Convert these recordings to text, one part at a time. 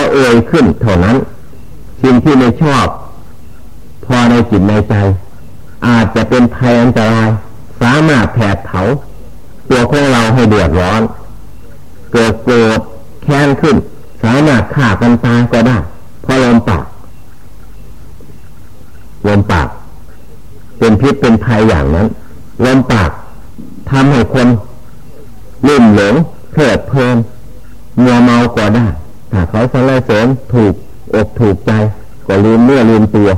เขาเอ่ยขึ้นเท่านั้น สิ่งที่ไม่ชอบ พอในจิตในใจ อาจจะเป็นภัยอันตราย สามารถแผดเผาตัวของเราให้เดือดร้อน เกิดโกรธแค้นขึ้น สามารถฆ่ากันตายก็ได้เพราะลมปากลมปาก เป็นพิษเป็นภัยอย่างนั้นลมปากทำให้คนลื่นหลงเพลิดเพลินมัวเมาก็ได้ ถ้าเขาสรรเสริญถูกอกถูกใจ ก็ลืมเมื่อลืมตัว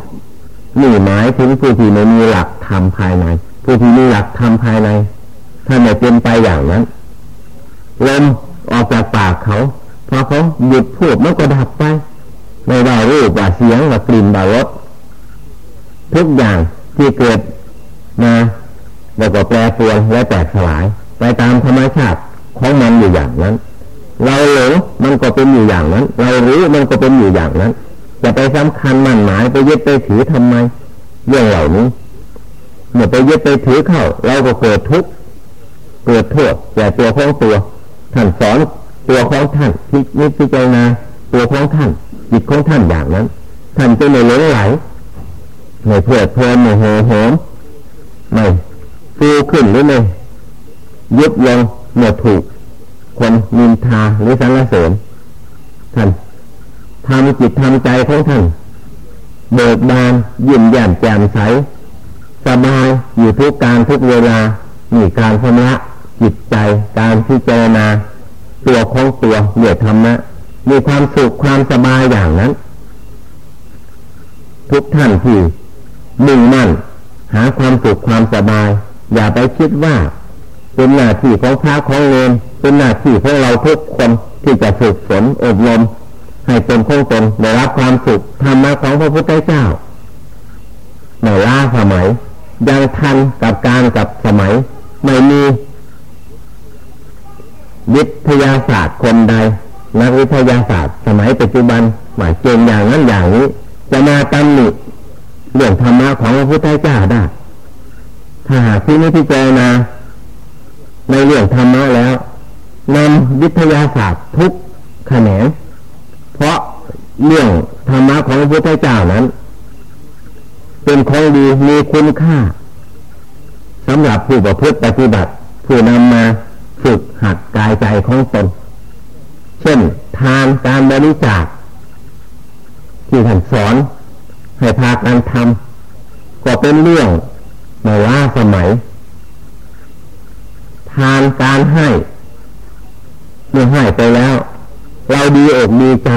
นี่หมายถึงผู้ที่ไม่มีหลักธรรมภายใน ผู้ที่มีหลักธรรมภายในถ้าไม่เป็นไปอย่างนั้นลมออกจากปากเขาพอเขาหยุดพูดมันก็ดับไปไม่ว่ารูปว่าเสียงว่ากลิ่นว่ารสทุกอย่างที่เกิดมาแล้วก็แปรปรวนและแตกสลาย ไปตามธรรมชาติของมันอยู่อย่างนั้น เราหลงมันก็เป็นอยู่อย่างนั้น เรารู้มันก็เป็นอยู่อย่างนั้นจะไปสำคัญมั่นหมายไปยึดไปถือทำไม เรื่องเหล่านี้เมื่อไปยึดไปถือเข้าเราก็เกิดทุกข์เกิดโทษแก่ตัวของตัวท่านสอนตัวของท่านที่นิพพานาตัวของท่านจิตของท่านอย่างนั้น ท่านจะไม่หลงไหลไม่เพื่อเพลินไม่โหโหมไม่ฟูขึ้นหรือไม่ยุบลงเมื่อถูก คนมินทาหรือสรรเสริญท่านทำจิตทำใจของท่านเบิกบานยิ้มแย้มแจ่มใสสบายอยู่ทุกการทุกเวลามีการชำระจิตใจการพิจารณา ตัวของตัวเหนือธรรมะมีความสุขความสบายอย่างนั้น ทุกท่านที่มุ่งมั่น หาความสุขความสบาย อย่าไปคิดว่า เป็นหน้าที่ของพระของเลนเป็นหน้าที่ของเราทุกคนที่จะฝึกฝนอบรมให้เป็นคงตนได้รับความสุขธรรมะของพระพุทธเจ้าในล่าสมัย ยังทันกับการกับสมัย ไม่มีวิทยาศาสตร์คนใด นักวิทยาศาสตร์ สมัยปัจจุบันหมายเกณฑ์อย่างนั้นอย่างนี้ จะมาตำหนิเรื่องธรรมะของพระพุทธเจ้าได้ถ้าหากที่นี้พิจารณา ในเรื่องธรรมะแล้วนำวิทยาศาสตร์ทุกแขนง เพราะเรื่องธรรมะของพระพุทธเจ้านั้น เป็นของดีมีคุณค่าสำหรับผู้ประพฤติปฏิบัติ ผู้นำมาฝึกหัดกายใจของตน เช่น ทานการบริจาคที่ท่านสอน ให้พากันทำก็เป็นเรื่องมาว่าสมัย ทานการให้เมื่อให้ไปแล้ว เราดีอกดีใจ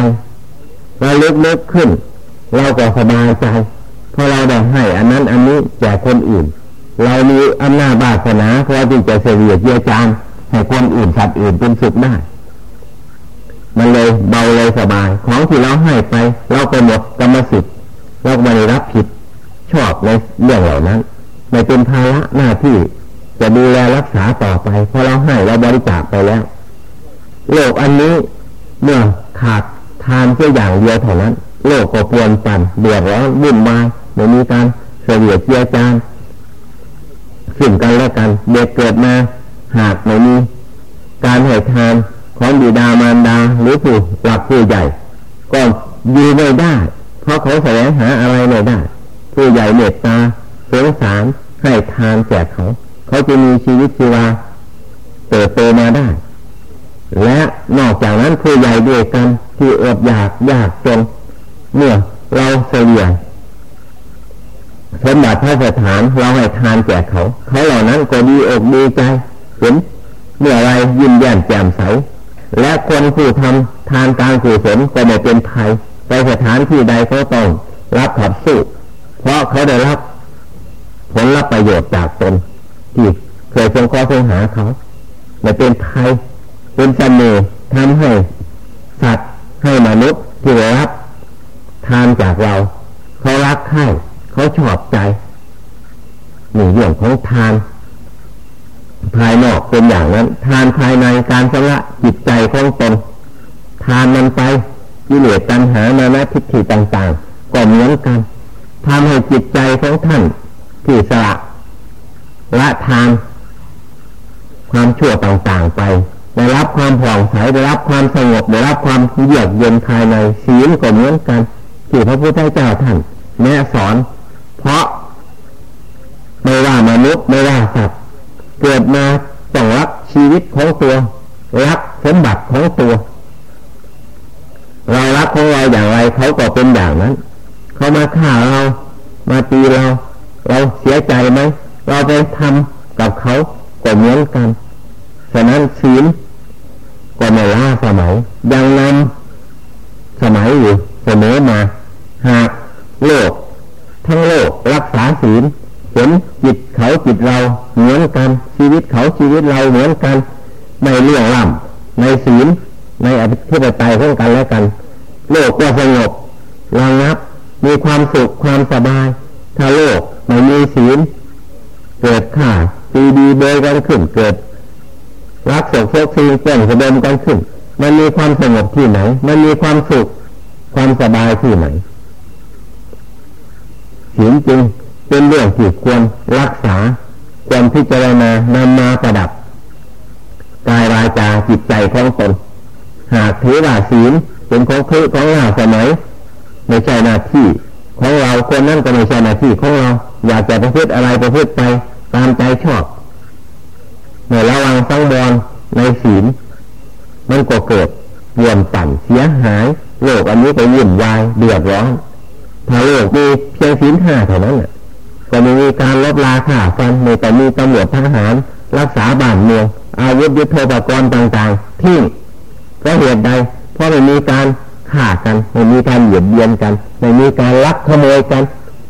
เราลิกลิกขึ้น เราก็สบายใจเพราะเราได้ให้ อันนั้นอันนี้แก่คนอื่น เรามีอำนาจบาสนาเพราะที่จะเสียเยียจางให้คนอื่นสัตว์อื่นเป็นสุขได้ มันเลยเบาเลยสบาย ของที่เราให้ไป เราไปหมดกรรมสิทธิ์เราไม่ได้รับผิดชอบในเรื่องเหล่านั้นไม่เป็นภาระหน้าที่ จะดูแลรักษาต่อไปเพราะเราให้เราบริจาคไปแล้ว โลกอันนี้เมื่อขาดทานเพียงอย่างเดียวเท่านั้น โลกก็ปวนปั่นเดือดร้อนวุ่นวายไม่มีการเสียเจียจานสิ่งกันและกันเด็กเกิดมาหากไม่มีการให้ทานของบิดามารดาหรือผู้หลักผู้ใหญ่ ก็อยู่ไม่ได้ เพราะเขาแสวงหาอะไรไม่ได้ ผู้ใหญ่เมตตาสงสารให้ทานแจกเขา เขาจะมีชีวิตชีวาเติบโตมาได้ และนอกจากนั้นผู้ใหญ่ด้วยกันที่อดอยากยากจนเมื่อเราเสียสมบัติพระสถานเราให้ทานแจกเขา เขาเหล่านั้นก็ดีอกดีใจเห็นเมื่อไรยิ้มแย้มแจ่มใส และคนผู้ทำทานการกุศลก็ไม่เป็นภัยไปสถานที่ใดก็ต้องรับขับสู้ เพราะเขาได้รับผลรับประโยชน์จากตน ที่เคยทรงข้อทรงหาเขาไม่เป็นภัยเป็นเสน่ห์ทำให้สัตว์ให้มนุษย์ที่รับทานจากเราเขารักใคร่เขาชอบใจนี่เรื่องของทาน ภายนอกเป็นอย่างนั้น ทานภายในการชำระจิตใจของตนทานมันไปกิเลสตัณหามานะทิฏฐิต่าง ๆ ก็เหมือนกันทำให้จิตใจของท่านที่สละ ละทานความชั่วต่างๆไป ได้รับความผ่องใสได้รับความสงบได้รับความเยือกเย็นภายในศีลก็เหมือนกันที่พระพุทธเจ้าท่านแนะสอน เพราะไม่ว่ามนุษย์ไม่ว่าสัตว์เกิดมาต้องรักชีวิตของตัวรักสมบัติของตัว เรารักของเราอย่างไรเขาก็เป็นอย่างนั้น เขามาฆ่าเรามาตีเรา เราเสียใจไหม เราไปทำกับเขาก็เหมือนกันฉะนั้นศีลก็ไม่ล้าสมัย ยังนำสมัยอยู่เสมอมาหากโลก ทั้งโลกรักษาศีลเห็นจิตเขาจิตเราเหมือนกัน ชีวิตเขาชีวิตเราเหมือนกันในเรื่องล่ำในศีลในอธิปไตยของกันและกัน โลกก็สงบระงับ มีความสุขความสบาย ถ้าโลกไม่มีศีล เกิดข่าตีดีเบยกันขึ้นเกิดรักโศกโศกซีเก่งสะดมกันขึ้น มันมีความสงบที่ไหน มันมีความสุขความสบายที่ไหนศีลจริงเป็นเรื่องที่ควรรักษาควรพิจารณานำมาประดับกายวาจาจิตใจของตนหากถือว่าศีลเป็นของคือของเราสมัยไม่ใช่หน้าที่ของเราคนนั้นก็ไม่ใช่หน้าที่ของเรา อยากจะประพฤติอะไรประพฤติไป ตามใจชอบในระวังสังวรในศีลมันก็เกิดรวมปั่นเสียหายโลกอันนี้ไปวุ่นวายเดือดร้อนถ้าโลกมีเพียงศีลห้าเท่านั้นก็ไม่มีการลบลาข่าฟันไม่แต่มีตำรวจทหาร รักษาบ้านเมืองอาวุธยุทโธปกรณ์ต่างๆ ที่เพราะเหตุใดเพราะไม่มีการฆ่ากันไม่มีการเหยียดเยียนกันไม่มีการลักขโมยกัน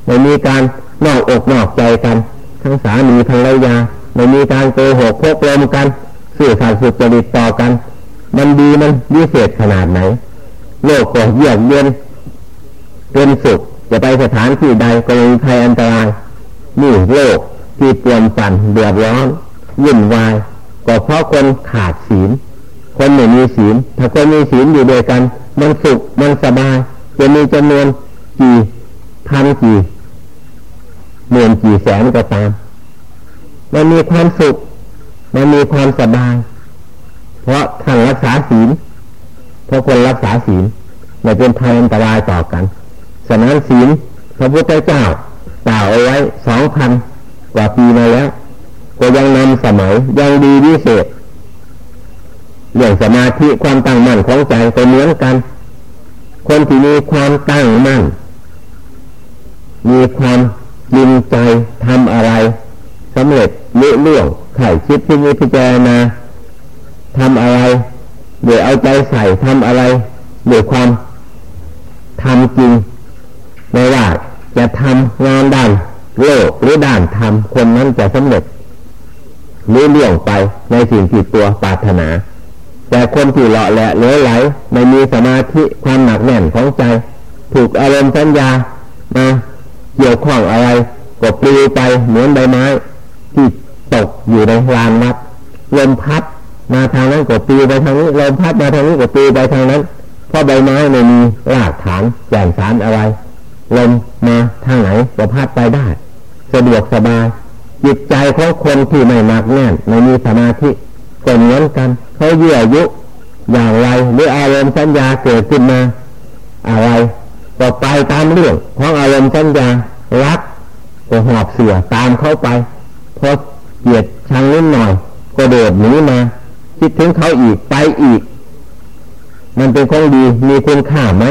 ไม่มีการนอกอกนอกใจกัน ทั้งสามีภรรยาไม่มีการโกหกพกลมกันสื่อสารสุจริตต่อกัน มันดีมันวิเศษขนาดไหน โลกก็เยือกเย็นเป็นสุขจะไปสถานที่ใดก็มีภัยอันตรายนี่โลกที่เปวนปั่นเดือดร้อนวุ่นวายก็เพราะคนขาดศีลคนไม่มีศีลถ้าคนมีศีลอยู่ด้วยกัน มันสุขมันสบายจะมีจำนวนกี่พันกี่ หมื่นกี่แสนก็ตาม มันมีความสุข มันมีความสบาย เพราะท่านรักษาศีล เพราะคนรักษาศีลไม่เป็นภัยอันตรายต่อกันฉะนั้นศีลพระพุทธเจ้ากล่าวเอาไว้สองพันกว่าปีมาแล้ว ก็ยังนำสมัยยังดีวิเศษเรื่องสมาธิความตั้งมั่นของใจก็เหมือนกัน คนที่มีความตั้งมั่น มีความ ยินใจทำอะไรสำเร็จเลื่เรื่องไข่คิดที่มีพิจารณาทำอะไรเดี๋ยวเอาใจใส่ทำอะไรเดี๋ยวความทำจริงไม่ว่าจะทำงานด้านโลกหรือด้านธรรมคนนั้นจะสำเร็จหรือเลี่ยงไปในสิ่งที่ตัวปรารถนา แต่คนที่เลาะแหละเลือไหลไม่มีสมาธิความหนักแน่นของใจ ถูกอารมณ์สัญญามา เกี่ยวข้องอะไรก็ปลิวไปเหมือนใบไม้ที่ตกอยู่ในลานวัดลมพัดมาทางนั้นก็ปลิวไปทางนี้ลมพัดมาทางนี้ก็ปลิวไปทางนั้น เพราะใบไม้ไม่มีรากฐานแก่นสารอะไรลมมาทางไหนก็พัดไปได้ สะดวกสบายจิตใจของคนที่ไม่หนักแน่นไม่มีสมาธิก็เหมือนกันเขาเยื่อยุอย่างไรหรืออารมณ์สัญญาเกิดขึ้นมาอะไร ก็ไปตามเรื่องของอารมณ์สัญญารักก็หอบเสือตามเข้าไปพอเกลียดชังนิดหน่อย ก็เดินหนีมาคิดถึงเขาอีกไปอีก มันเป็นของดีมีคุณค่าไหม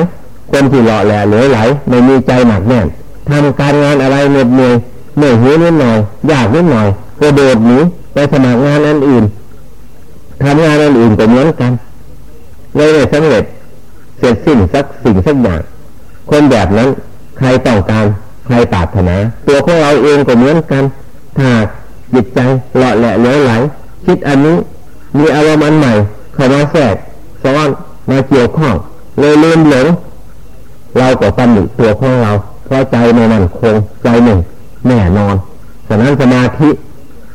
คนที่หล่อแหล่เหลือไหลไม่มีใจหนักแน่นทำการงานอะไรเหน็ดเหนื่อยเหนื่อยหิวนิดหน่อยยากนิดหน่อยก็โดดหนีไปสมัครงานอันอื่นทำงานอันอื่นก็เหมือนกันเลยไม่สำเร็จเสร็จสิ้นสักสิ่งสักอย่าง คนแบบนั้น ใครต้องการใครปรารถนาตัวของเราเองก็เหมือนกัน ถ้าจิตใจเลาะแหละเหลือไหล คิดอันนี้มีอารมณ์อันใหม่เข้ามาแทรกซ้อนมาเกี่ยวข้องเลยลืมหลงเราก็ตำหนิตัวของเราเพราะใจในนั้นคงใจหนึ่งแน่นอนฉะนั้นสมาธิ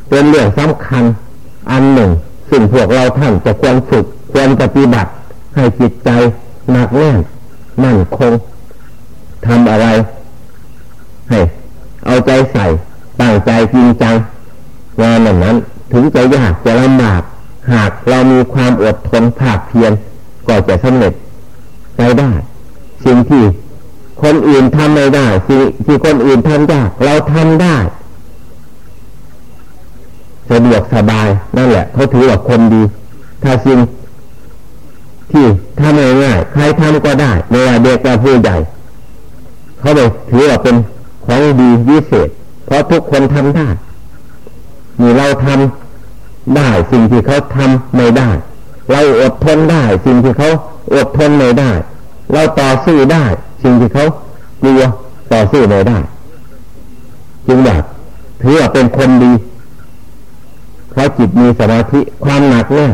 เป็นเรื่องสำคัญอันหนึ่งสิ่งพวกเราท่านจะควรฝึกควรปฏิบัติให้จิตใจหนักแน่นมั่นคง ทำอะไร ให้เอาใจใส่ตั้งใจจริงจังงานนั้น ถึงจะยากจะลำบาก หากเรามีความอดทนภาคเพียรก็จะสำเร็จไปได้สิ่งที่คนอื่นทำไม่ได้สิ่งที่คนอื่นทำได้เราทำได้สะดวกสบายนั่นแหละเขาถือว่าคนดี ถ้าสิ่งที่ทำง่ายๆใครทำก็ได้ไม่ว่าเด็กว่าผู้ใหญ่ เขาเลยถือว่าเป็นของดีวิเศษ เพราะทุกคนทำได้มีเราทำได้สิ่งที่เขาทำไม่ได้ เราอดทนได้ สิ่งที่เขาอดทนไม่ได้ เราต่อสู้ได้ สิ่งที่เขากลัวต่อสู้ไม่ได้ จึงแบบถือว่าเป็นคนดีเพราะจิตมีสมาธิความหนักแน่น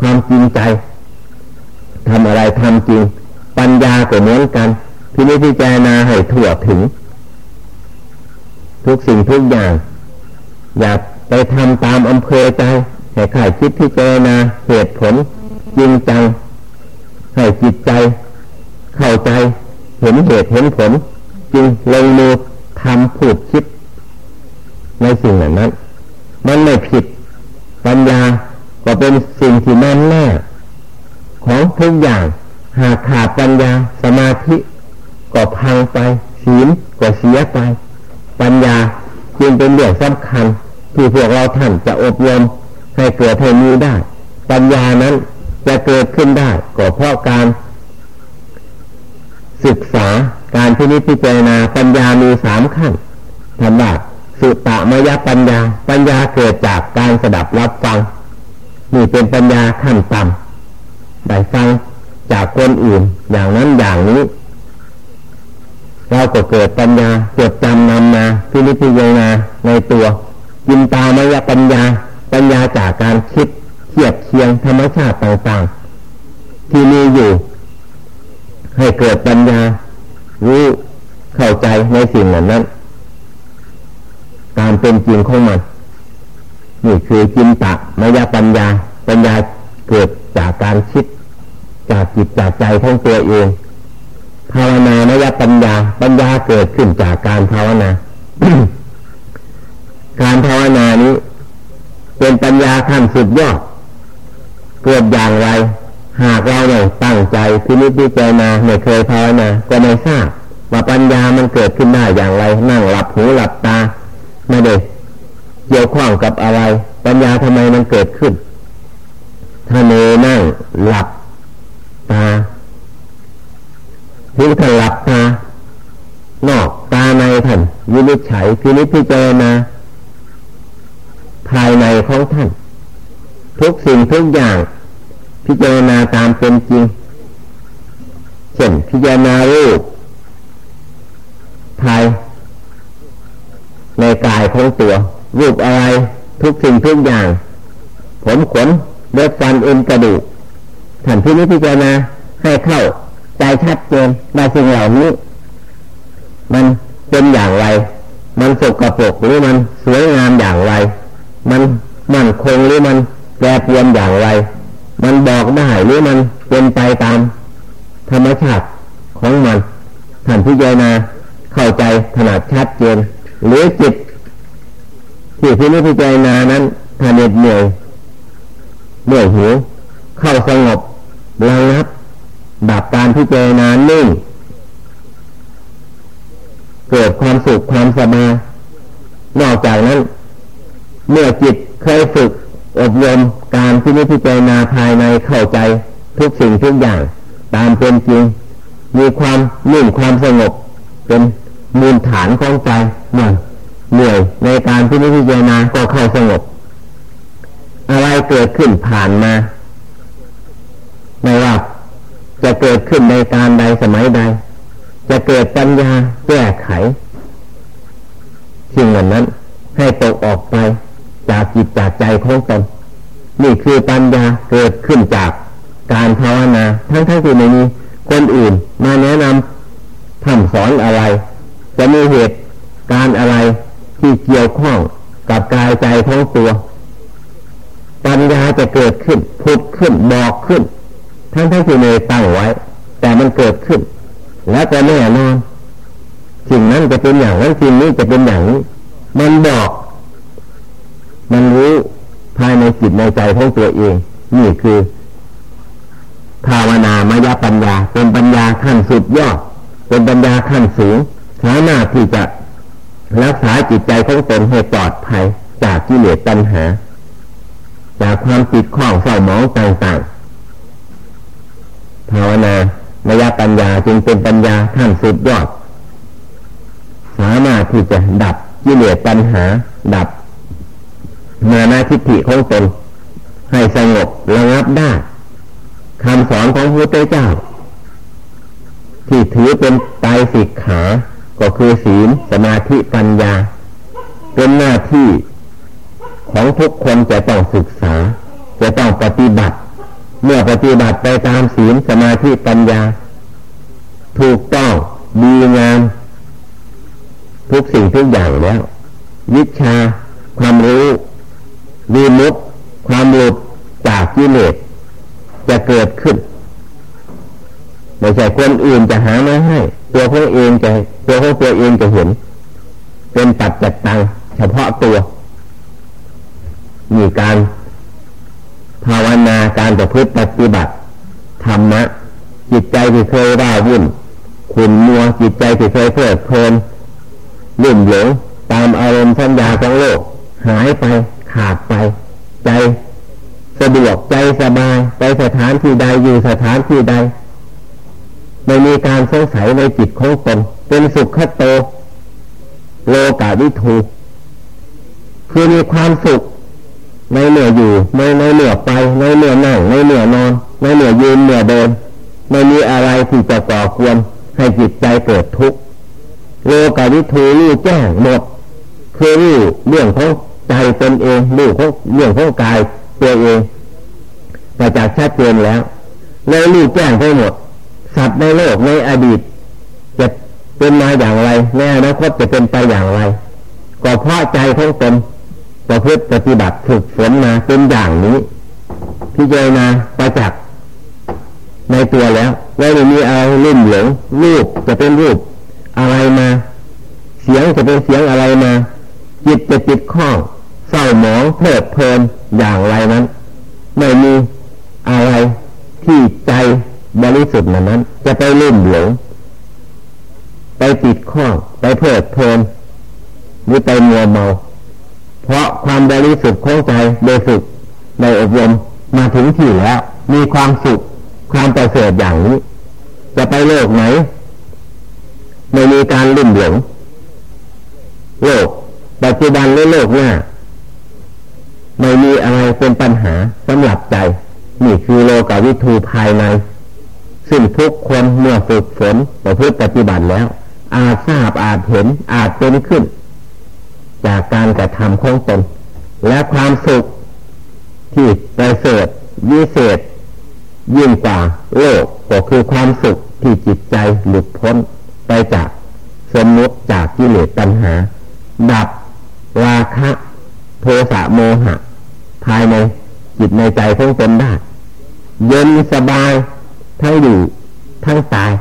ความจริงใจทำอะไรทำจริง ปัญญาก็เหมือนกัน พินิจพิจารณาให้ถั่วถึง ทุกสิ่งทุกอย่าง อย่าไปทำตามอำเภอใจให้ข่ายคิดพิจารณาเหตุผลจริงจังให้จิตใจ เข้าใจ เห็นเหตุเห็นผลจึงลงมือทำผูดคิด ในสิ่งนั้นนั้น มันไม่ผิด ปัญญาก็เป็นสิ่งที่แน่นแน่ของทุกอย่าง หากขาดปัญญาสมาธิ ก็พังไปศีลก็เสียไป ปัญญาจึงเป็นเรื่องสำคัญ ที่พวกเราท่านจะอบรมให้เกิดให้มีได้ ปัญญานั้นจะเกิดขึ้นได้ก็เพราะการ ศึกษาการพินิจพิจารณาปัญญามีสามขั้นธรรมะสุตตมยปัญญา ปัญญาเกิดจากการสดับรับฟังนี่เป็นปัญญาขั้นต่ำได้ฟังจากคนอื่นอย่างนั้นอย่างนี้ เราก็เกิดปัญญาจดจำนำมาพินิจพิจารณาในตัวจินตามยปัญญา ปัญญาจากการคิดเทียบเคียงธรรมชาติต่างๆ ที่มีอยู่ ให้เกิดปัญญา รู้เข้าใจในสิ่งเหล่านั้นการเป็นจริงของมัน นี่คือจินตะมยปัญญา ปัญญาเกิดจากการคิด จากจิตจากใจของตัวเอง ภาวนานยปัญญา ปัญญาเกิดขึ้นจากการภาวนา การภาวนานี้ เป็นปัญญาขั้นสุดยอด เกิดอย่างไร หากเราไม่ตั้งใจพินิจพิจารณาไม่เคยภาวนาก็ไม่ทราบว่าปัญญามันเกิดขึ้นได้อย่างไร นั่งหลับหูหลับตาไม่ได้เกี่ยวข้องกับอะไร ปัญญาทำไมมันเกิดขึ้น ถ้าเนนั่งหลับตา พิท่านหลับตานอกตาในท่านวินิจฉัยพินิจพิจารณาภายในของท่าน ทุกสิ่งทุกอย่าง พิจารณาตามเป็นจริงเช่นพิจารณารูปภายในกายของตัว รูปอะไรทุกสิ่งทุกอย่าง ผมขนเลือดฟันเอ็นกระดูกท่านพิจพิจารณาให้เข้า ใจชัดเจนว่าสิ่งเหล่านี้ มันเป็นอย่างไร มันสกปรกหรือมันสวยงามอย่างไร มันมั่นคงหรือมันแปรเปลี่ยนอย่างไร มันบอกได้หรือมันเป็นไปตาม ธรรมชาติของมันท่านพิจารณาเข้าใจถนัดชัดเจนหรือจิตที่พิจพิจารณานั้นถ้าเหน็ดเหนื่อยเหนื่อยหิวเข้าสงบระงับ ดับการพิจารณานิ่งเกิดความสุขความสบายนอกจากนั้น เมื่อจิตเคยฝึกอบรมการที่นิพจารณาภายในเข้าใจทุกสิ่งทุกอย่าง ตามเป็นจริง มีความนิ่งความสงบ เป็นมูลฐานของใจเมื่อเหนื่อยในการที่นิพจารณาก็เข้าสงบ อะไรเกิดขึ้นผ่านมา ไม่ว่า จะเกิดขึ้นในการใดสมัยใด จะเกิดปัญญาแก้ไขสิ่งเหล่านั้น ให้ตกออกไปจากจิตจากใจของตนนี่คือปัญญาเกิดขึ้นจากการภาวนา ทั้งทั้งที่ไม่มีคนอื่น มาแนะนำทำสอนอะไร จะมีเหตุการอะไรที่เกี่ยวข้องกับกายใจของตัว ปัญญาจะเกิดขึ้นพุด ทั้งทั้งที่เมยตั้งไว้ แต่มันเกิดขึ้น แล้วก็แน่นอนสิ่งนั้นจะเป็นอย่างนั้นสิ่งนี้จะเป็นอย่างนี้ มันบอก มันรู้ภายในจิตในใจของตัวเอง นี่คือ ภาวนามายปัญญา เป็นปัญญาขั้นสุดยอด เป็นปัญญาขั้นสูงสามารถที่จะรักษาจิตใจของตนให้ปลอดภัย จากกิเลสตัณหา จากความติดข้องเศร้าหมองต่างๆ ภาวนามยปัญญาจึงเป็นปัญญาขั้นสุดยอด สามารถที่จะดับกิเลสตัณหา ดับมานาทิฏฐิของตนให้สงบระงับได้คำสอนของพระพุทธเจ้า ที่ถือเป็นไตรสิกขา ก็คือศีลสมาธิปัญญา เป็นหน้าที่ของทุกคนจะต้องศึกษา จะต้องปฏิบัติ เมื่อปฏิบัติไปตามศีลสมาธิปัญญา ถูกต้องดีงามทุกสิ่งทุกอย่างแล้ว วิชา ความรู้วีมุตความหลุดจากกิเลสจะเกิดขึ้นไม่ใช่คนอื่นจะหามาให้ ตัวของเองจะตัวของตัวเองจะเห็น เป็นตัดจัดตังเฉพาะตัว มีการ ประพฤติปฏิบัติธรรมะจิตใจที่เคยร่าวุ่นขุนมัวจิตใจที่เคยเพลิดเพลินลุ่มหลงตามอารมณ์สัญญาของโลก หายไปขาดไป ใจสะดวกใจสบายไปสถานที่ใดอยู่สถานที่ใด ไม่มีการสงสัยในจิตของตนเป็นสุขคโต โลกาวิถูคือมีความสุข ในเหนืออยู่ในในเหนือไปในเหนือนั่งในเหนือนอนในเหนือยืนเหนือเดินไม่มีอะไรที่จะก่อควรให้จิตใจเกิดทุกข์โลกาวิถูรู้แจ้งหมดคือรู้เรื่องของใจตนเองรู้ของเรื่องของกายตัวเองประจักษ์ชัดเจนแล้วเลยรู้แจ้งไปหมด สัตว์ในโลกในอดีต จะเป็นมาอย่างไรในอนาคตจะเป็นไปอย่างไรก็เพราะใจของตน ประพฤติปฏิบัติฝึกฝนมาเป็นอย่างนี้พิจารณาประจักษ์ในตัวแล้วไม่มีอะไรลุ่มหลงรูปจะเป็นรูปอะไรมา เสียงจะเป็นเสียงอะไรมาจิตจะจิตข้องเศร้าหมองเพลิดเพลินอย่างไรนั้นไม่มีอะไรที่ใจบริสุทธิ์นั้น จะไปลุ่มหลงไปติดข้องไปเพลิดเพลินหรือไปมัวเมา เพราะความบริสุทธิ์ของใจโดยสุขในอบรมมาถึงที่แล้ว มีความสุขความประเสริฐอย่างนี้ จะไปโลกไหนไม่มีการลุ่มหลงโลกปัจจุบันและโลกหน้าไม่มีอะไรเป็นปัญหาสำหรับใจ นี่คือโลกาวิทูภายใน ซึ่งทุกคนเมื่อฝึกฝนประพฤติปฏิบัติแล้ว อาจทราบอาจเห็นอาจเป็นขึ้น จากการกระทำของตน และความสุขที่ประเสริฐวิเศษ ยิ่งกว่าโลกก็คือความสุขที่จิตใจหลุดพ้นไปจากสมมติจากกิเลสตัณหา ดับราคะโทสะโมหะ ภายในจิตในใจของตนได้เย็นสบายทั้งอยู่ทั้งตาย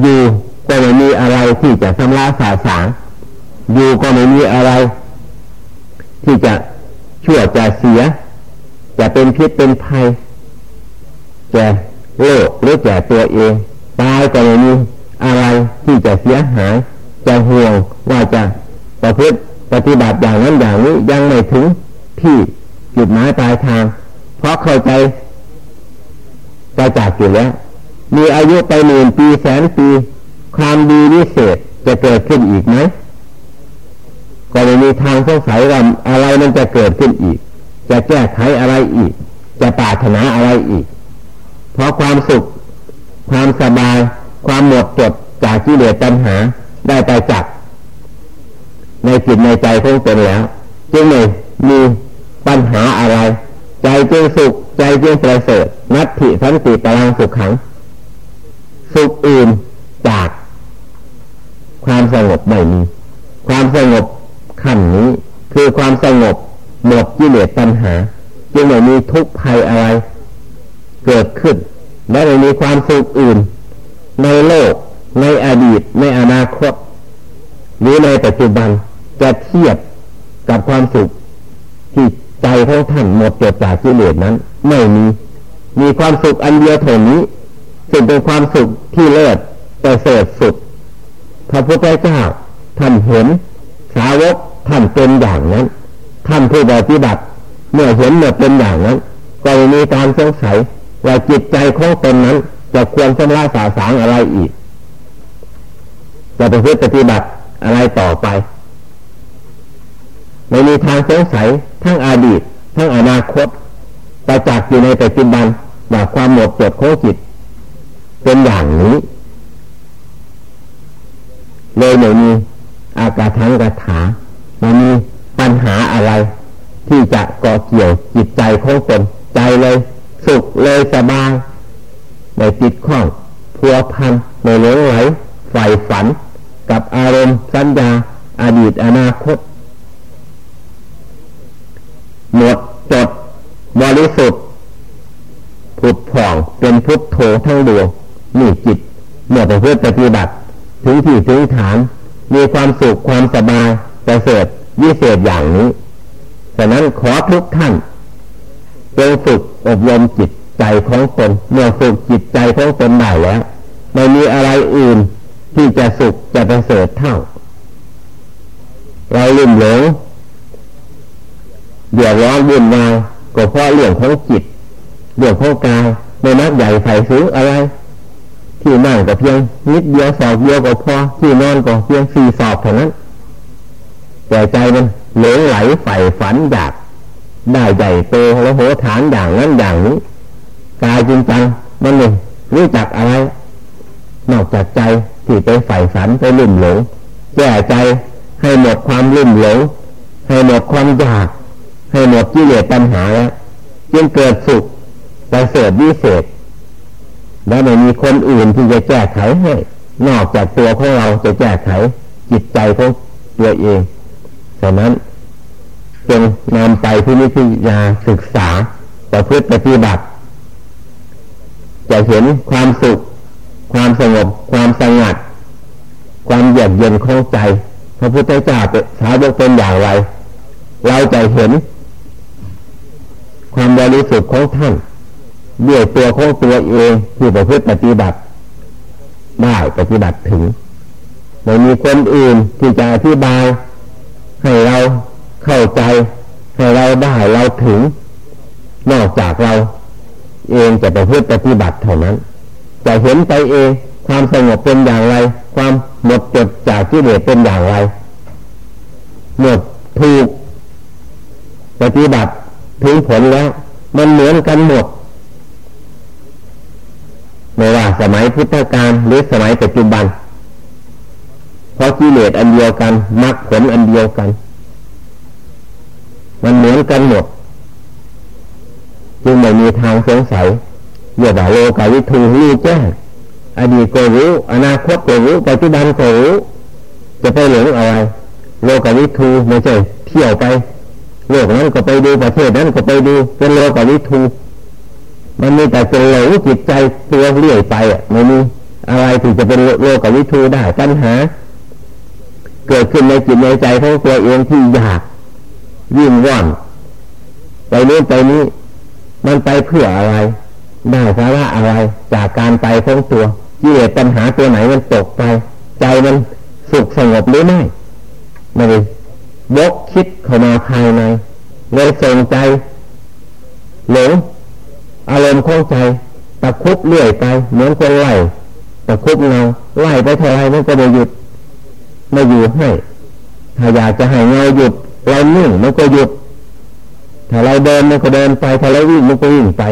อยู่ก็ไม่มีอะไรที่จะสำรายสาสาง อยู่ก็ไม่มีอะไร ที่จะชั่วจะเสีย จะเป็นพิษเป็นภัยจะโลกหรือจะตัวเองตายก็ไม่มีอะไรที่จะเสียหาย จะห่วงว่าจะประพฤติปฏิบัติอย่างนั้นอย่างนี้ยังไม่ถึงที่จุดหมายปลายทาง เพราะเข้าใจใจจากอยู่แล้ว มีอายุไปหมื่นปีแสนปี ความดีวิเศษจะเกิดขึ้นอีกไหม ก็ไม่มีทางสงสัยว่าอะไรมันจะเกิดขึ้นอีก จะแก้ไขอะไรอีก จะปรารถนาอะไรอีก เพราะความสุข ความสบาย ความหมดจดจากกิเลสตัณหาได้ไปจากในจิตในใจของตนแล้ว จึงไม่มีปัญหาอะไร ใจจึงสุข ใจจึงประเสริฐนัตถิสันติพลังสุขขัง สุขอื่นจากความสงบไม่มี ความสงบ ขั้นนี้ คือความสงบหมดกิเลสตัณหา จึงไม่มีทุกข์ภัยอะไร เกิดขึ้น และไม่มีความสุขอื่น ในโลก ในอดีต ในอนาคต หรือในปัจจุบันจะเทียบกับความสุขที่ใจของท่านหมดจดจากกิเลสนั้น ไม่มีมีความสุขอันเดียวเท่านี้ซึ่งเป็นความสุขที่เลิศแต่เสดสุด พระพุทธเจ้าท่านเห็นสาวก ท่านเป็นอย่างนั้น ท่านผู้ปฏิบัติ เมื่อเห็นเมื่อเป็นอย่างนั้น ก็มีการสงสัยว่าจิตใจของตนนั้น จะควรชำระสาสางอะไรอีกจะไปปฏิบัติอะไรต่อไปไม่มีทางสงสัยทั้งอดีต ทั้งอนาคตประจักษ์อยู่ในปัจจุบันว่าความหมดจดของจิต เป็นอย่างนี้ เลยไม่มีอากาทังกระถา ไม่มีปัญหาอะไร ที่จะก่อเกี่ยวจิตใจของตนใจเลย สุขเลยสบายไม่ติดข้องพัวพันไม่หลงไหลใฝ่ฝัน กับอารมณ์สัญญาอดีตอนาคต หมดจดบริสุทธิ์ผุดผ่องเป็นพุทโธทั้งดวงนี่จิตเมื่อไปเพื่อปฏิบัติ ถึงที่ถึงฐาน มีความสุขความสบาย ประเสริฐวิเศษอย่างนี้ฉะนั้นขอทุกท่านจงฝึกอบรมจิตใจของตนเมื่อฝึกจิตใจของตนได้แล้วไม่มีอะไรอื่นที่จะสุขจะประเสริฐเท่า เราลืมหลงเดือดร้อนวุ่นวายก็เพราะเรื่องของจิตเรื่องของกายไม่นักใหญ่ใส่สูงอะไร ที่นั่งก็เพียงนิดเดียวสอบเดียวก็พอที่นอนก็เพียงสี่สอบเท่านั้น แต่ใจมันหลงไหลใฝ่ฝันอยากได้ใหญ่โตแล้วโหฐานอย่างนั้นอย่างนี้กายจริงจังมันเลยรู้จักอะไรนอกจากใจที่ไปใฝ่ฝันไปลุ่มหลงแก้ใจให้หมดความลุ่มหลงให้หมดความอยาก ให้หมดกิเลสปัญหาแล้วจึงเกิดสุขประเสริฐวิเศษแล้วไม่มีคนอื่นที่จะแก้ไขให้นอกจากตัวของเราจะแก้ไขจิตใจของตัวเอง ฉะนั้นจงนำไปที่นิพยาศึกษาประพฤติปฏิบัติ จะเห็นความสุข ความสงบ ความสงัด ความเยือกเย็นของใจ พระพุทธเจ้าสาวกเป็นอย่างไร เราจะเห็น ความบริสุทธิ์ของท่านด้วยตัวของตัวเองที่ประพฤติปฏิบัติได้ปฏิบัติถึงไม่มีคนอื่นที่จะอธิบาย ให้เราเข้าใจ ให้เราได้เราถึง นอกจากเรา เองจะไปพฤติปฏิบัติเท่านั้น จะเห็นไปเองความสงบเป็นอย่างไร ความหมดจดจากที่เหลือเป็นอย่างไรหมดถูกปฏิบัติถึงผลแล้ว มันเหมือนกันหมดไม่ว่าสมัยพุทธกาลหรือสมัยปัจจุบัน ราะกิเลสอันเดียวกันมรรคผลอันเดียวกัน มันเหมือนกันหมดจึงไม่มีทางสงสัยเรียกว่าโลกาวิทูรู้แจ้งอดีตก็รู้ อนาคตก็รู้ปัจจุบันก็รู้จะไปหลงอะไร โลกาวิทูไม่ใช่เที่ยวไปโลกนั้นก็ไปดูประเทศนั้นก็ไปดูเป็นโลกาวิทูมันมีแต่เป็นหลงจิตใจตัวเลื่อยไปอะไม่มีอะไรที่จะเป็นโลกาวิทูได้ปัญหา เกิดขึ้นในจิตในใจของตัวเองที่อยากยิ่งว่อนไปนู้นไปนี้ มันไปเพื่ออะไร ได้สาระอะไรจากการไปของตัวกิเลสปัญหาตัวไหนมันตกไป ใจมันสุขสงบหรือไม่ไม่ได้บกคิดเข้ามาภายในเลยส่งใจหลงอารมณ์ของใจตะคุบเลื่อยไปเหมือนคนไล่ตะคุบเงาไล่ไปเท่าไรมันก็ไม่หยุด ไม่อยู่ให้ ถ้าอยากจะให้เงาหยุดเรานิ่งมันก็หยุด ถ้าเราเดินมันก็เดินไป ถ้าเราวิ่งมันก็วิ่งไป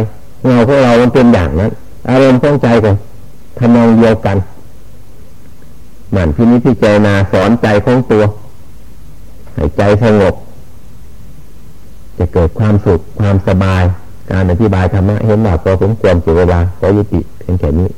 เงาของเรามันเป็นอย่างนั้น อารมณ์ของใจกันทำนองเดียวกันหมั่นพินิจพิจารณาสอนใจของตัวให้ใจสงบ จะเกิดความสุขความสบาย การอธิบายธรรมะเห็นว่าพอสมควรเสียเวลาขอยุติเพียงแค่นี้